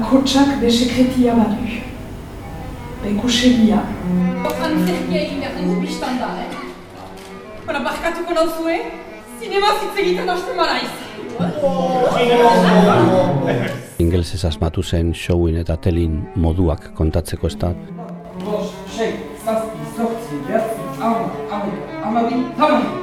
bakotsak be sekretia badu. Be kusegia. Antzerkia egin behar dugu biztan da, eh? Bara, barkatuko nauzue, zinema zitzegiten hasten maraiz. Ingelsez asmatu zen showin eta telin moduak kontatzeko ez da.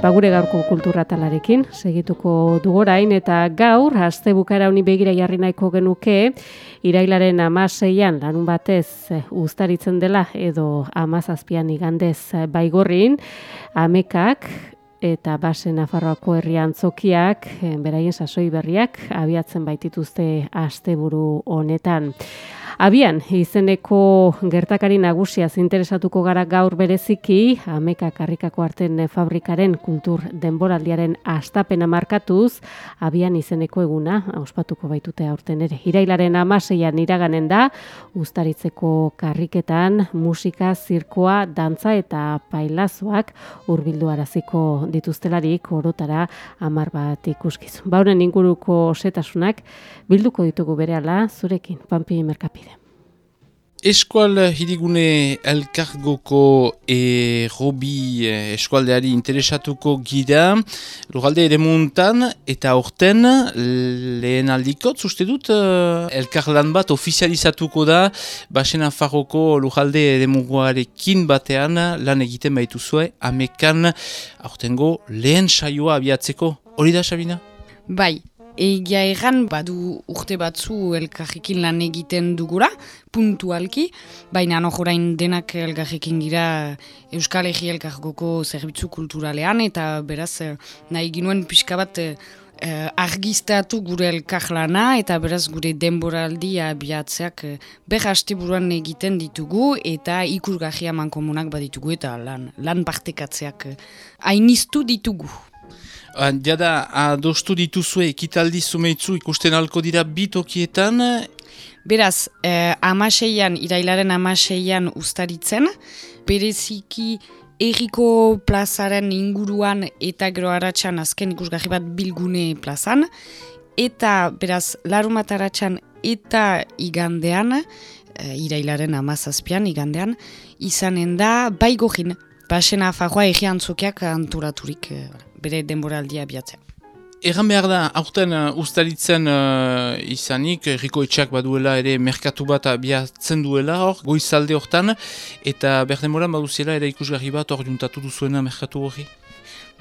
Ba, gure gaurko kulturratalarekin segituko dugorain eta gaur aste bukara honi begira jarri nahiko genuke irailaren amaseian lanun batez eh, ustaritzen dela edo amazazpian igandez eh, baigorrin amekak eta basen Nafarroako herrian zokiak, eh, beraien sasoi berriak, abiatzen baitituzte asteburu honetan. Abian, izeneko gertakari nagusia interesatuko gara gaur bereziki, ameka karrikako arten fabrikaren kultur denboraldiaren astapena markatuz, abian izeneko eguna, ospatuko baitute aurten ere. Irailaren amaseian iraganen da, ustaritzeko karriketan, musika, zirkoa, dantza eta pailazoak urbildu araziko dituztelarik orotara amar bat ikuskiz. Bauren inguruko setasunak bilduko ditugu berehala zurekin, Pampi Merkapide. Eskual hirigune elkargoko e, hobi eskualdeari interesatuko gira lugalde ere muntan eta orten lehen aldikot uste dut elkarlan bat ofizializatuko da Basena Farroko lugalde ere muguarekin batean lan egiten baitu zue amekan aurtengo lehen saioa abiatzeko hori da Sabina? Bai, Egia egan, badu urte batzu elkarrekin lan egiten dugura, puntualki, baina nojorain denak elkarrekin gira Euskal Egi elkargoko zerbitzu kulturalean, eta beraz nahi ginuen pixka bat eh, argiztatu gure elkarlana, eta beraz gure denboraldia biatzeak eh, ber buruan egiten ditugu, eta ikurgahia mankomunak baditugu, eta lan, lan partekatzeak hainiztu ditugu. Jada, adostu dituzue ekitaldi zumeitzu ikusten alko dira bitokietan? Beraz, eh, amaseian, irailaren amaseian ustaritzen, bereziki erriko plazaren inguruan eta gero haratsan azken ikusgarri bat bilgune plazan, eta beraz, larumat haratsan eta igandean, eh, irailaren amazazpian igandean, izanen da, baigohin, basena fagoa egian zokiak anturaturik, eh, bere denboraldia biatzen. Egan behar da, aurten uh, ustaritzen uh, izanik, Riko Etxak baduela ere merkatu bat abiatzen duela hor, goizalde hortan, eta behar denboran baduziela ere ikusgarri bat hor juntatu duzuena merkatu hori?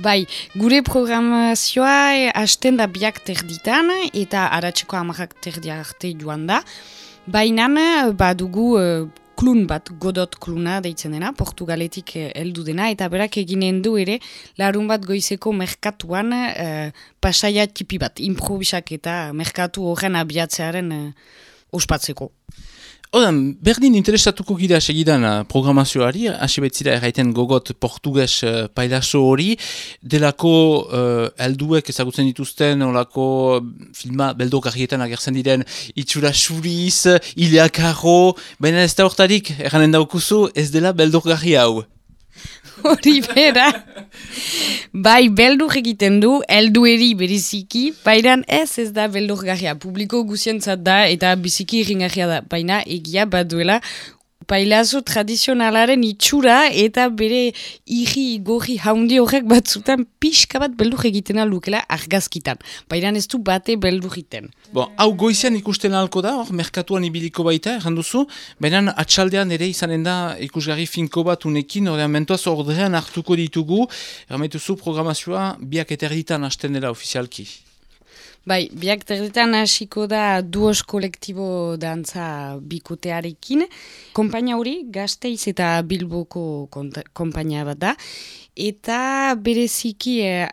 Bai, gure programazioa hasten da biak terditan, eta aratzeko amarrak terdia arte joan da, baina badugu uh, klun bat, godot kluna deitzen dena, portugaletik eh, heldu dena, eta berak eginen du ere, larun bat goizeko merkatuan eh, pasaia tipi bat, improvisak eta merkatu horren abiatzearen eh, ospatzeko. Odan, berdin interesatuko gira segidan uh, programazioari, hasi betzira erraiten gogot portugues uh, pailaso hori, delako uh, elduek ezagutzen dituzten, olako filma beldokarrietan agertzen diren itxura suriz, iliakarro, baina ez da hortarik, erranen daukuzu, ez dela beldokarri hau. Hori bera. Bai, beldur egiten du, eldueri beriziki, bairan ez ez da beldur garria. Publiko guzientzat da eta biziki irringarria da. Baina egia bat pailazo tradizionalaren itxura eta bere irri gorri haundi horrek batzutan pixka bat beldur egiten lukela argazkitan. Bairan ez du bate beldur egiten. Bon, hau goizean ikusten alko da, hor, merkatuan ibiliko baita, erranduzu, baina atxaldean ere izanen da ikusgarri finko bat unekin, horrean mentoaz ordean hartuko ditugu, errametuzu programazioa biak eterditan hasten dela ofizialki. Bai, biak terdetan hasiko da duos kolektibo dantza bikotearekin. Kompainia hori gazteiz eta bilboko kompainia bat da. Eta bereziki eh,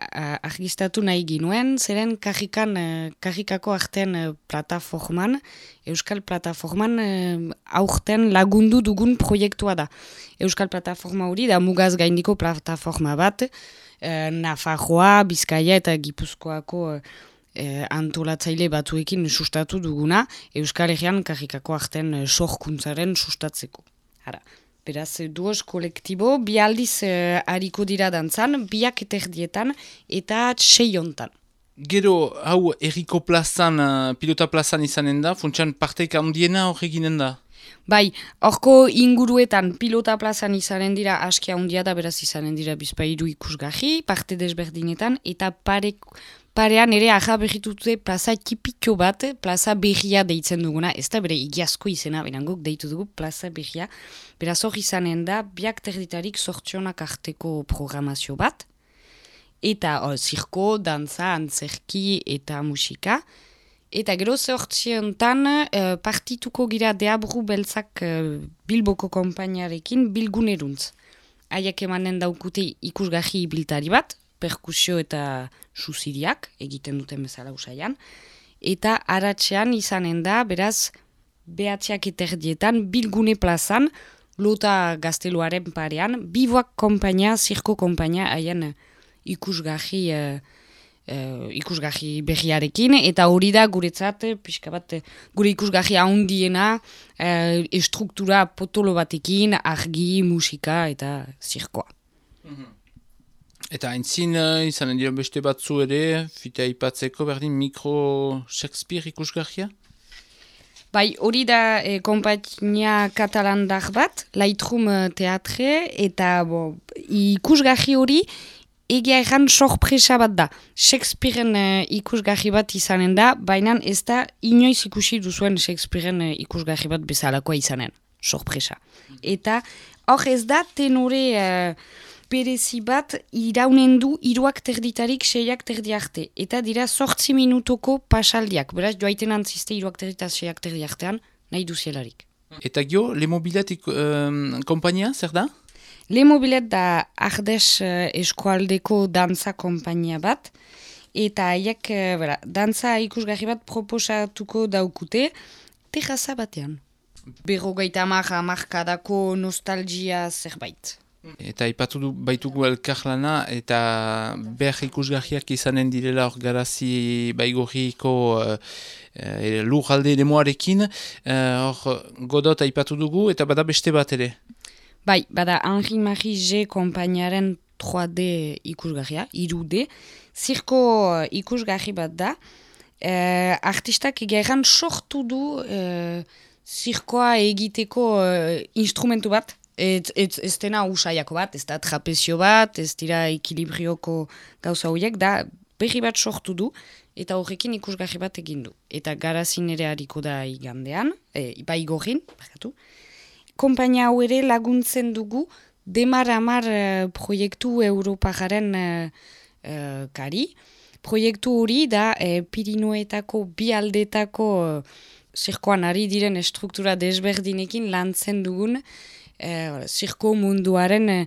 argistatu nahi ginuen, zeren kajikan, eh, kajikako artean eh, plataforman, Euskal Plataforman eh, aurten lagundu dugun proiektua da. Euskal Plataforma hori da mugaz gaindiko plataforma bat, eh, Nafarroa, Bizkaia eta Gipuzkoako eh, antolatzaile batzuekin sustatu duguna, Euskal Herrian kajikako artean eh, sorkuntzaren sustatzeko. Hara. Beraz, duos kolektibo, bi aldiz uh, hariko dira dantzan, biak eterdietan eta seiontan. Gero, hau erriko plazan, uh, pilota plazan izanen da, funtsan parteik handiena horreginen da? Bai, horko inguruetan pilota plazan izanen dira askia handia da, beraz izanen dira bizpairu ikusgahi, parte desberdinetan, eta parek, parean ere aja behitutze plaza tipiko bat, plaza behia deitzen duguna, ez da bere igiazko izena, benangok deitu dugu plaza behia, beraz hori izanen da, biak terditarik sortzionak arteko programazio bat, eta o, zirko, dantza, antzerki eta musika, eta gero sortziontan uh, partituko gira deabru beltzak uh, bilboko kompainiarekin bilguneruntz. Aiak emanen daukute ikusgahi biltari bat, perkusio eta susiriak egiten duten bezala usaian. Eta aratzean izanen da, beraz, behatzeak eterdietan, bilgune plazan, lota gazteluaren parean, biboak kompainia, zirko kompainia, haien ikusgahi, uh, uh, ikusgahi berriarekin, eta hori da guretzat, pixka bat, gure ikusgahi ahondiena, uh, estruktura potolo batekin, argi, musika eta zirkoa. Mhm. Eta haintzin uh, izanen dira beste batzu ere, fita ipatzeko berdin mikro Shakespeare ikusgarria? Bai, hori da e, kompainia katalandar bat, Lightroom eh, teatre, eta bo, ikusgarri hori egia erran sorpresa bat da. Shakespearen uh, ikusgarri bat izanen da, baina ez da inoiz ikusi duzuen Shakespearen uh, ikusgarri bat bezalakoa izanen. Sorpresa. Eta hor ez da tenore... Uh, berezi bat iraunen du iruak terditarik seiak terdi arte. Eta dira sortzi minutoko pasaldiak. Beraz, joaiten antziste iruak terdita seiak terdi artean, nahi duzielarik. Eta gio, Le Mobilet um, kompainia, zer da? Le Mobilet da Ardes uh, eskualdeko dantza kompainia bat. Eta haiek, uh, dantza ikusgarri bat proposatuko daukute, terraza batean. Berrogeita amarra markadako nostalgia zerbait. Eta ipatu du baitugu elkarlana eta behar ikusgahiak izanen direla hor garazi baigorriko uh, uh, lur alde demoarekin. Uh, hor godot aipatu dugu eta bada beste bat ere. Bai, bada Henri Marie G kompainaren 3D ikusgahia, 2D. Zirko ikusgahi bat da. Uh, artistak egeran sortu du uh, zirkoa egiteko uh, instrumentu bat, Ez, ez, ez dena usaiako bat, ez da trapezio bat, ez dira ekilibrioko gauza horiek, da berri bat sortu du, eta horrekin ikusgarri bat egin du. Eta garazin ere hariko da igandean, e, bai gorin, bakatu. Kompainia hau ere laguntzen dugu, demar amar uh, proiektu Europajaren uh, uh, kari. Proiektu hori da uh, Pirinoetako bi aldetako uh, zirkoan ari diren estruktura desberdinekin lantzen dugun, e, zirko munduaren e,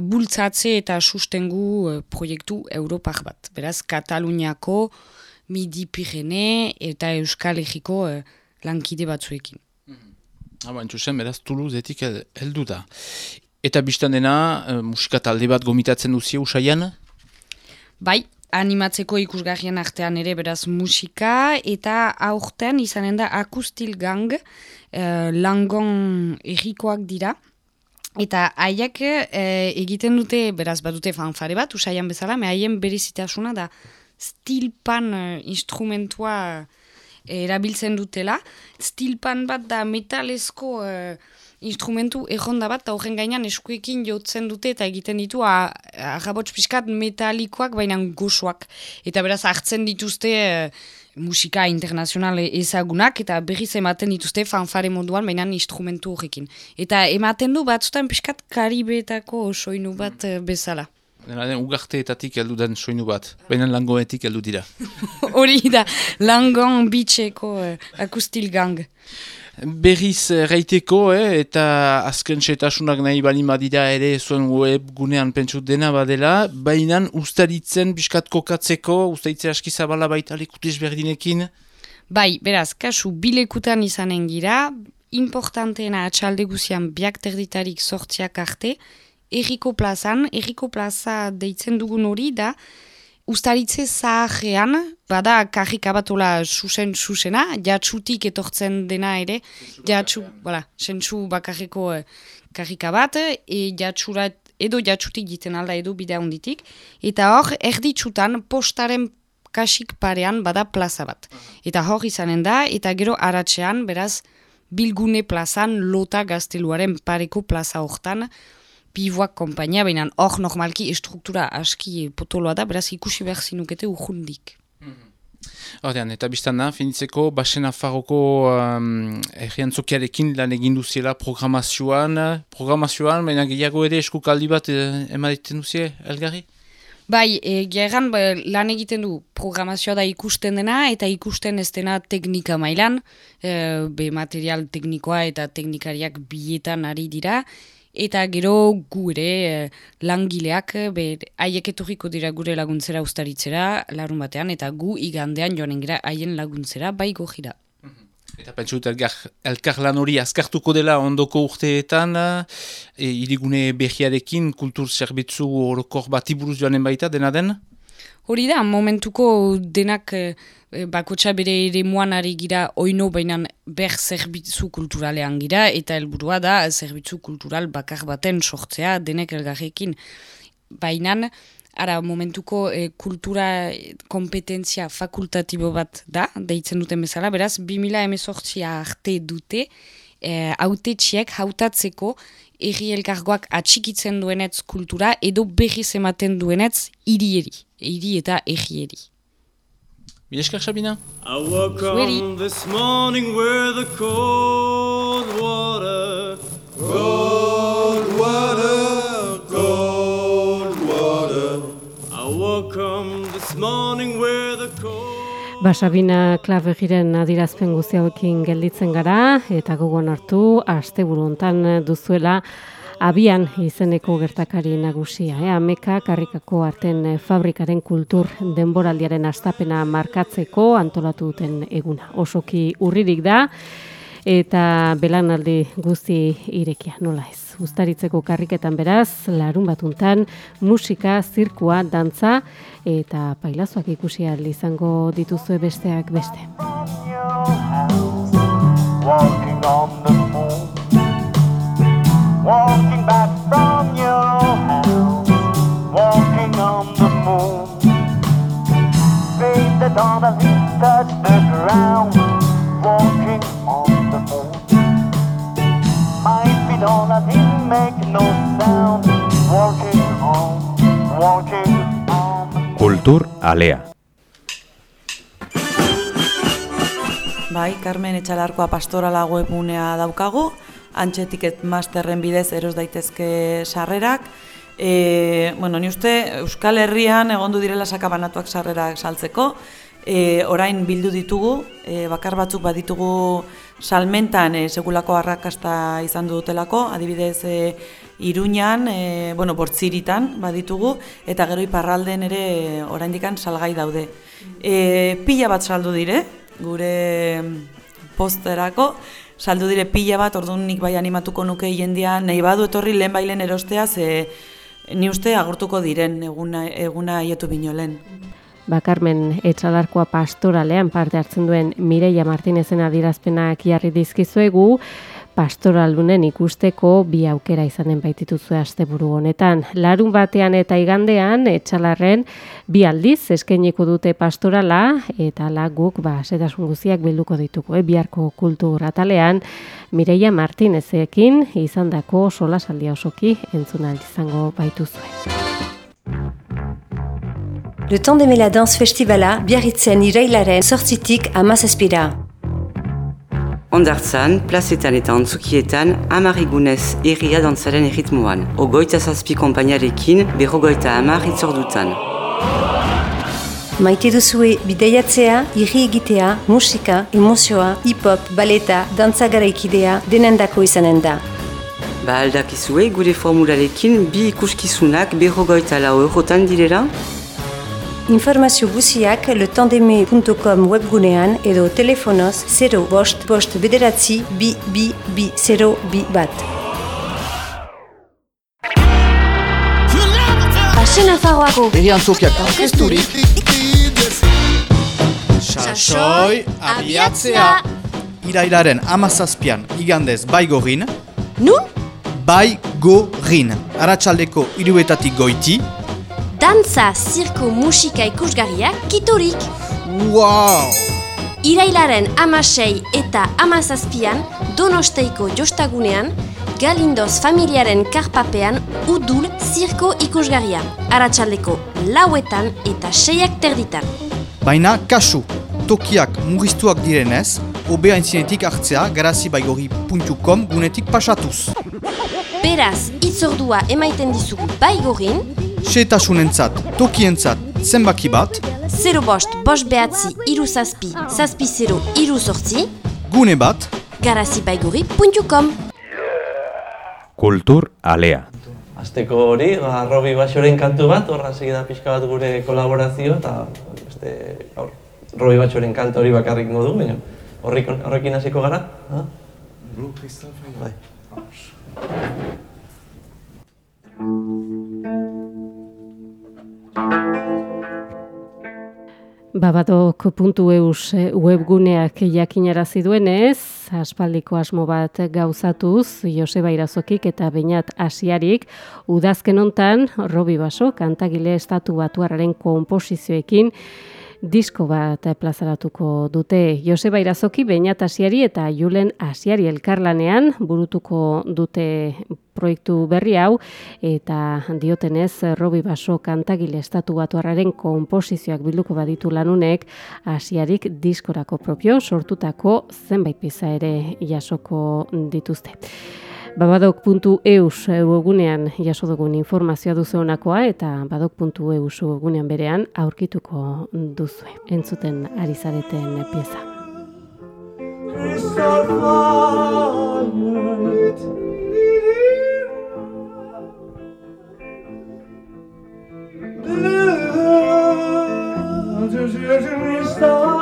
bultzatze eta sustengu proiektu Europak bat. Beraz, Kataluniako, Midi Pirene eta Euskal Herriko e, lankide batzuekin. Mm -hmm. beraz, Toulouseetik heldu da. Eta biztan dena, musika talde bat gomitatzen duzio usaian? Bai, animatzeko ikusgarrien artean ere beraz musika, eta aurten izanen da akustil gang, uh, langon errikoak dira. Eta haiek uh, egiten dute, beraz badute fanfare bat, usaian bezala, me haien berizitasuna da stilpan uh, instrumentua erabiltzen dutela. Stilpan bat da metalezko instrumentu erronda bat, eta horren gainean eskuekin jotzen dute eta egiten ditu ahabots piskat metalikoak baina gozoak. Eta beraz hartzen dituzte e, musika internazional ezagunak eta berriz ematen dituzte fanfare moduan baina instrumentu horrekin. Eta ematen du batzutan piskat karibetako soinu bat e, bezala. Dena den ugarteetatik heldu den soinu bat, baina langoetik heldu dira. Hori da, langon bitxeko uh, akustil gang. Berriz reiteko, eh, eta azken setasunak nahi bali badira ere zuen web gunean pentsut dena badela, baina ustaritzen biskat kokatzeko, ustaritzen aski zabala baita lekutiz berdinekin. Bai, beraz, kasu bilekutan izanen gira, importanteena atxalde guzian biak terditarik sortziak arte, erriko plazan, erriko plaza deitzen dugun hori da, Uztaritze zahajean, bada karrika batola susen susena, jatsutik etortzen dena ere, jatsu, voilà, sentsu bakarriko eh, karrika bat, e jatsurat, edo jatsutik jiten alda edo bidea honditik, eta hor, erditsutan postaren kasik parean bada plaza bat. Eta hor izanen da, eta gero aratzean, beraz, bilgune plazan, lota gazteluaren pareko plaza hortan, pivoak kompainia, baina hor normalki struktura aski potoloa da, beraz ikusi behar zinukete urrundik. Hortean, eta biztan da, finitzeko, basen afarroko um, errian zokiarekin lan egin duziela programazioan, programazioan, baina gehiago ere eskukaldi bat eh, duzie, elgarri? Bai, e, gerran ba, lan egiten du programazioa da ikusten dena eta ikusten ez dena teknika mailan, e, be material teknikoa eta teknikariak bietan ari dira, eta gero gu ere eh, langileak haiek etorriko dira gure laguntzera ustaritzera larun batean eta gu igandean joanen gira haien laguntzera bai gojira. Mhm. Eta pentsut elkar, elkar lan hori azkartuko dela ondoko urteetan, e, irigune behiarekin kultur zerbitzu orokor bat iburuz joanen baita, dena den? Hori da, momentuko denak eh, bakotxa bere ere ari gira oino bainan ber zerbitzu kulturalean gira eta helburua da zerbitzu kultural bakar baten sortzea denek elgarrekin. Bainan, ara momentuko eh, kultura kompetentzia fakultatibo bat da, deitzen duten bezala, beraz, 2000 emezortzia arte dute, eh, autetxiek hautatzeko erri elkargoak atxikitzen duenetz kultura edo berriz ematen duenetz irieri, iri eta errieri. Mileskar, Sabina? I woke up this morning with the cold Basabina klabe jiren adirazpen guztiagoekin gelditzen gara eta gogoan hartu aste buruntan duzuela abian izeneko gertakari nagusia. Eh? Ameka karrikako arten fabrikaren kultur denboraldiaren astapena markatzeko antolatu duten eguna. Osoki urririk da eta belanaldi guzti irekia nola ez. Uztaritzeko karriketan beraz, larun batuntan, musika, zirkua, dantza eta pailazoak ikusi izango dituzue besteak beste. Alea Bai, Carmen Etxalarkoa pastorala webunea daukagu, antxetiket masterren bidez eros daitezke sarrerak. E, bueno, ni uste Euskal Herrian egondu direla sakabanatuak sarrerak saltzeko, e, orain bildu ditugu, e, bakar batzuk baditugu salmentan e, segulako arrakasta izan dutelako, adibidez e, Iruñan, e, bueno, bortziritan baditugu, eta gero iparralden ere oraindikan salgai daude. E, pila bat saldu dire, gure posterako, saldu dire pila bat, orduan nik bai animatuko nuke jendia, nahi badu etorri lehen bailen erostea, ze ni uste agurtuko diren eguna, eguna aietu binolen. Bakarmen etxalarkoa pastoralean parte hartzen duen Mireia Martinezen adirazpenak jarri dizkizuegu, pastoraldunen ikusteko bi aukera izanen baitituzu asteburu honetan. Larun batean eta igandean etxalarren bi aldiz eskainiko dute pastorala eta laguk ba setasun guztiak bilduko dituko. Eh? Biharko kultur atalean Mireia Martinezekin izandako solasaldia osoki entzuna izango baituzue. Le temps d'aimer la danse festivala biarritzen irailaren sortzitik amazazpira. Ondartzan, plazetan eta ontzukietan, amarigunez erria dantzaren erritmoan. Ogoita zazpi kompainarekin, berrogoita amar itzordutan. Maite duzue bideiatzea, irri egitea, musika, emozioa, hip-hop, baleta, dantza garaikidea, denendako izanen da. Ba aldakizue gure formularekin bi ikuskizunak berrogoita lau eurotan direla? Informazio guziak letandeme.com webgunean edo telefonoz 0 bost bost bederatzi bi bi bi 0 bi bat. Asena Faroako Erian Zokiak orkesturik Sasoi abiatzea. Irailaren amazazpian igandez baigorin. Nun? Baigorin. Aratsaldeko iruetatik goiti Dantza, zirko, musika ikusgarriak kitorik Wow! Irailaren amasei eta amazazpian Donosteiko jostagunean Galindoz familiaren karpapean udul zirko ikusgarria. Aratsaldeko lauetan eta seiak terditan. Baina kasu, tokiak mugiztuak direnez, obea intzinetik hartzea garazibaigori.com gunetik pasatuz. Beraz, itzordua emaiten dizugu baigorin, Setasunentzat, tokientzat, zenbaki bat, 0 bost, bost behatzi, iru zazpi, zazpi 0, iru sortzi, gune bat, garazibaigori.com Kultur alea. Azteko hori, ba, Robi Baxoren kantu bat, horra da pixka bat gure kolaborazio, eta beste, gaur, Robi Baxoren kantu hori bakarrik modu, baina horrik, horrekin hasiko gara. Ha? Bai. Babadok.eus webguneak jakinarazi duenez, aspaldiko asmo bat gauzatuz, Joseba Irazokik eta Beñat Asiarik, udazken hontan, Robi Baso, kantagile estatu batuarraren komposizioekin, disko bat plazaratuko dute Joseba Irazoki, Beñat Asiari eta Julen Asiari elkarlanean burutuko dute proiektu berri hau eta diotenez Robi Baso kantagile estatu batuarraren komposizioak bilduko baditu lanunek Asiarik diskorako propio sortutako zenbait pieza ere jasoko dituzte. Babadok.eus webgunean jaso dugun informazioa duzu honakoa eta badok.eus webgunean berean aurkituko duzu. Entzuten ari zareten pieza.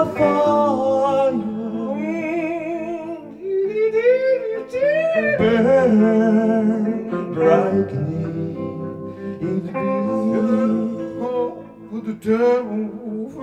burn with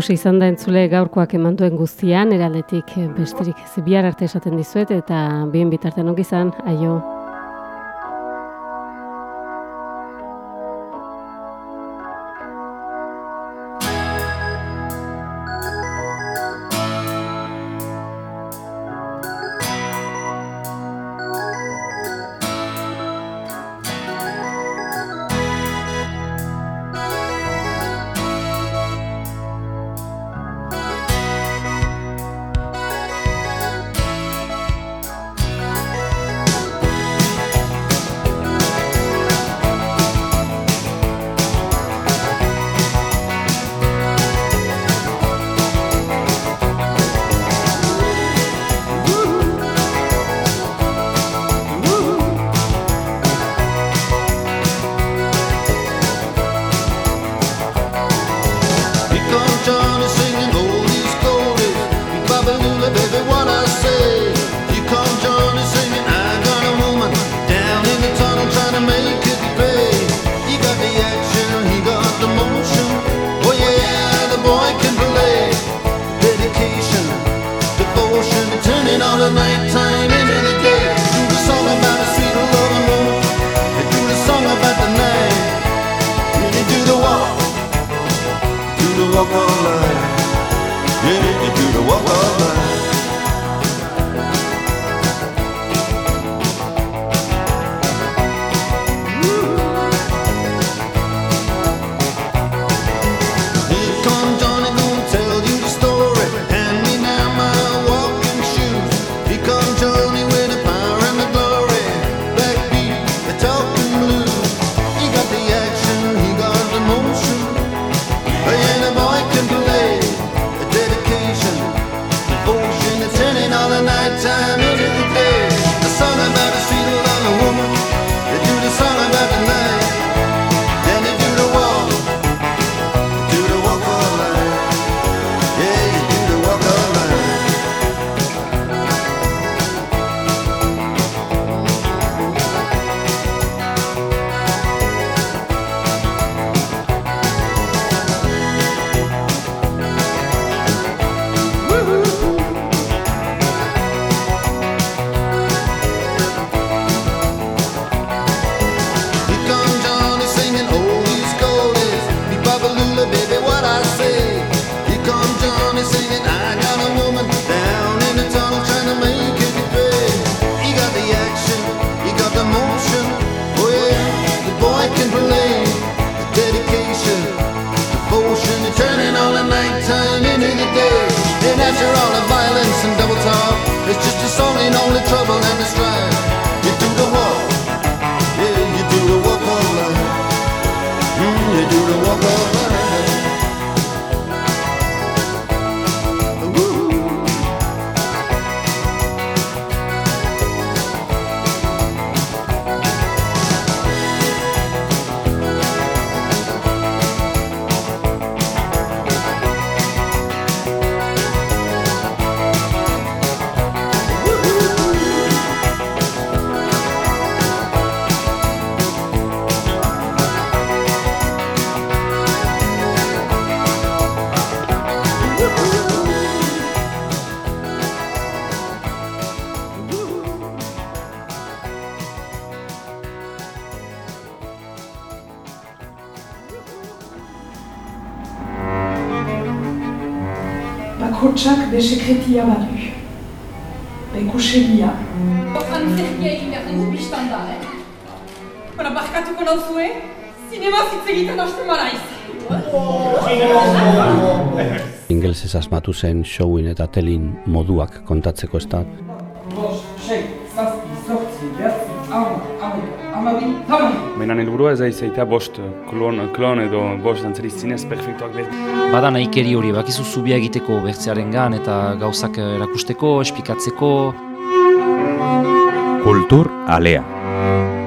Baus izan da entzule gaurkoak eman duen guztian, eraldetik besterik ez bihar arte esaten dizuet, eta bien bitartean ongi izan, aio. hotxak desekretia badu. Bekusegia. Hortan zerkia egin behar dugu biztan da, eh? Bara barkatuko nau zuen, zinema zitzegiten hasten maraiz. Ingelsez asmatu zen showin eta telin moduak kontatzeko ez da. Benan helburua ez aizaita bost klon, klon edo bost antzeriz zinez perfektuak lehen. Bada nahikeri hori, bakizu zubia egiteko bertzearen eta gauzak erakusteko, espikatzeko. Kultur alea.